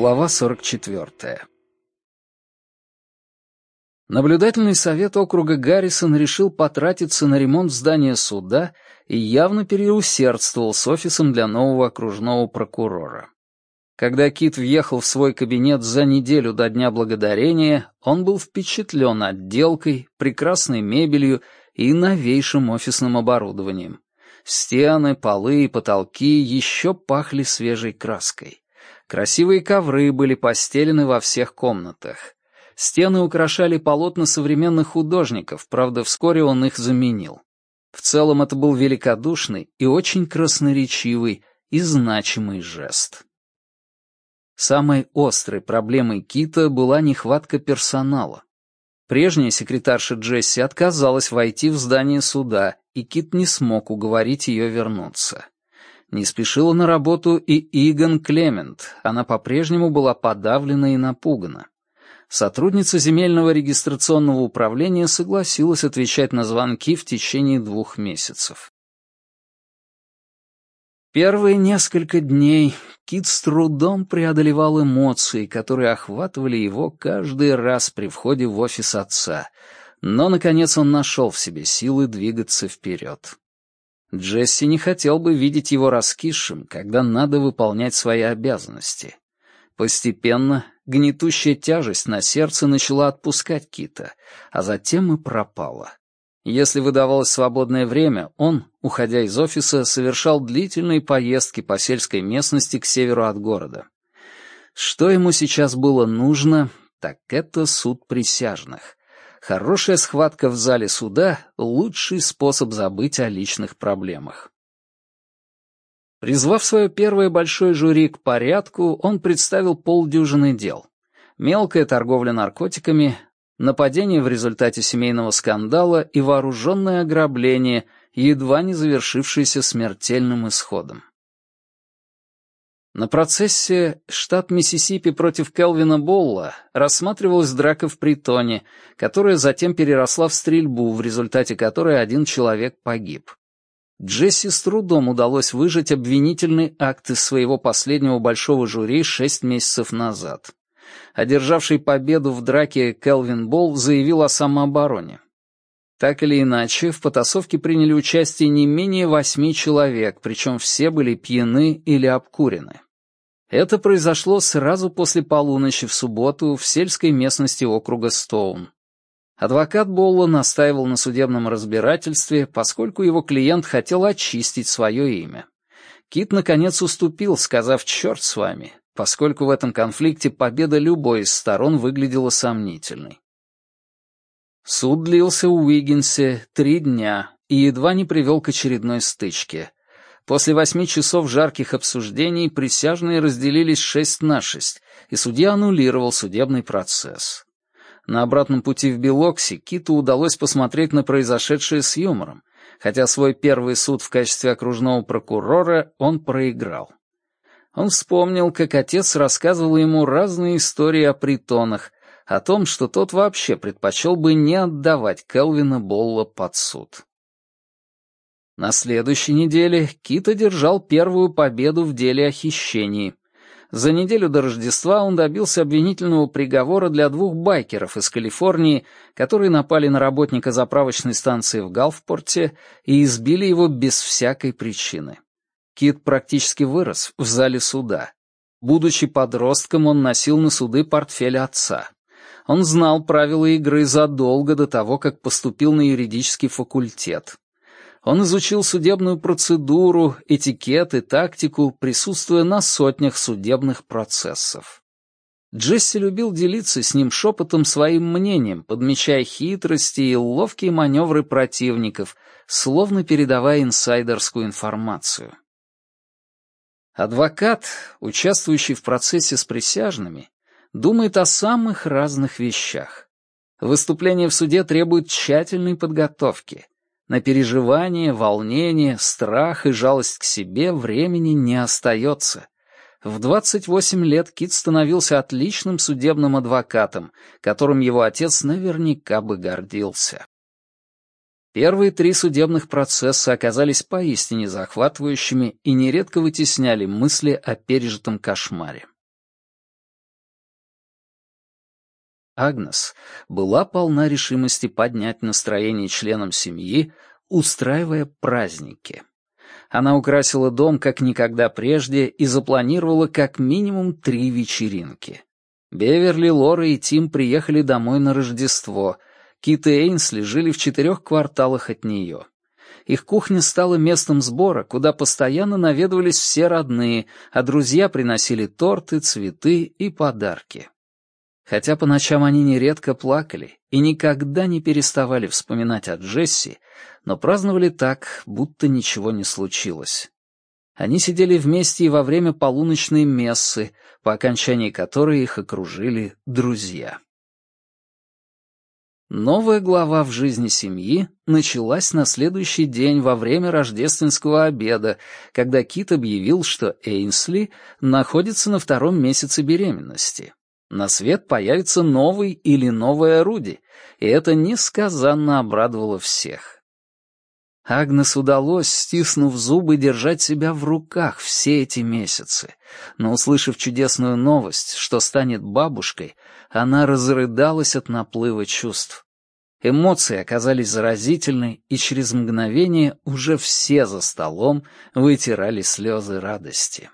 Глава 44. Наблюдательный совет округа Гаррисон решил потратиться на ремонт здания суда и явно переусердствовал с офисом для нового окружного прокурора. Когда Кит въехал в свой кабинет за неделю до Дня Благодарения, он был впечатлен отделкой, прекрасной мебелью и новейшим офисным оборудованием. Стены, полы и потолки еще пахли свежей краской. Красивые ковры были постелены во всех комнатах. Стены украшали полотна современных художников, правда, вскоре он их заменил. В целом это был великодушный и очень красноречивый и значимый жест. Самой острой проблемой Кита была нехватка персонала. Прежняя секретарша Джесси отказалась войти в здание суда, и Кит не смог уговорить ее вернуться. Не спешила на работу и Игон Клемент, она по-прежнему была подавлена и напугана. Сотрудница земельного регистрационного управления согласилась отвечать на звонки в течение двух месяцев. Первые несколько дней Кит с трудом преодолевал эмоции, которые охватывали его каждый раз при входе в офис отца, но, наконец, он нашел в себе силы двигаться вперед. Джесси не хотел бы видеть его раскисшим, когда надо выполнять свои обязанности. Постепенно гнетущая тяжесть на сердце начала отпускать Кита, а затем и пропала. Если выдавалось свободное время, он, уходя из офиса, совершал длительные поездки по сельской местности к северу от города. Что ему сейчас было нужно, так это суд присяжных. Хорошая схватка в зале суда — лучший способ забыть о личных проблемах. Призвав свое первое большое жюри к порядку, он представил полдюжины дел. Мелкая торговля наркотиками, нападение в результате семейного скандала и вооруженное ограбление, едва не завершившееся смертельным исходом. На процессе штат Миссисипи против Келвина Болла рассматривалась драка в притоне, которая затем переросла в стрельбу, в результате которой один человек погиб. Джесси с трудом удалось выжать обвинительный акт из своего последнего большого жюри шесть месяцев назад. Одержавший победу в драке Келвин Болл заявил о самообороне. Так или иначе, в потасовке приняли участие не менее восьми человек, причем все были пьяны или обкурены. Это произошло сразу после полуночи в субботу в сельской местности округа Стоун. Адвокат Болла настаивал на судебном разбирательстве, поскольку его клиент хотел очистить свое имя. Кит, наконец, уступил, сказав «черт с вами», поскольку в этом конфликте победа любой из сторон выглядела сомнительной. Суд длился у Уиггинсе три дня и едва не привел к очередной стычке. После восьми часов жарких обсуждений присяжные разделились шесть на шесть, и судья аннулировал судебный процесс. На обратном пути в Белокси Киту удалось посмотреть на произошедшее с юмором, хотя свой первый суд в качестве окружного прокурора он проиграл. Он вспомнил, как отец рассказывал ему разные истории о притонах, о том, что тот вообще предпочел бы не отдавать Келвина Болла под суд. На следующей неделе Кит одержал первую победу в деле о хищении. За неделю до Рождества он добился обвинительного приговора для двух байкеров из Калифорнии, которые напали на работника заправочной станции в Галфпорте и избили его без всякой причины. Кит практически вырос в зале суда. Будучи подростком, он носил на суды портфель отца. Он знал правила игры задолго до того, как поступил на юридический факультет. Он изучил судебную процедуру, этикет и тактику, присутствуя на сотнях судебных процессов. Джесси любил делиться с ним шепотом своим мнением, подмечая хитрости и ловкие маневры противников, словно передавая инсайдерскую информацию. Адвокат, участвующий в процессе с присяжными, думает о самых разных вещах. Выступление в суде требует тщательной подготовки — на переживание, волнение, страх и жалость к себе времени не остается. В 28 лет Кит становился отличным судебным адвокатом, которым его отец наверняка бы гордился. Первые три судебных процесса оказались поистине захватывающими и нередко вытесняли мысли о пережитом кошмаре. Агнес была полна решимости поднять настроение членам семьи, устраивая праздники. Она украсила дом как никогда прежде и запланировала как минимум три вечеринки. Беверли, Лора и Тим приехали домой на Рождество. Кит и Эйнсли жили в четырех кварталах от нее. Их кухня стала местом сбора, куда постоянно наведывались все родные, а друзья приносили торты, цветы и подарки. Хотя по ночам они нередко плакали и никогда не переставали вспоминать о Джесси, но праздновали так, будто ничего не случилось. Они сидели вместе и во время полуночной мессы, по окончании которой их окружили друзья. Новая глава в жизни семьи началась на следующий день во время рождественского обеда, когда Кит объявил, что Эйнсли находится на втором месяце беременности. На свет появится новый или новая Руди, и это несказанно обрадовало всех. Агнес удалось, стиснув зубы, держать себя в руках все эти месяцы. Но, услышав чудесную новость, что станет бабушкой, она разрыдалась от наплыва чувств. Эмоции оказались заразительны, и через мгновение уже все за столом вытирали слезы радости.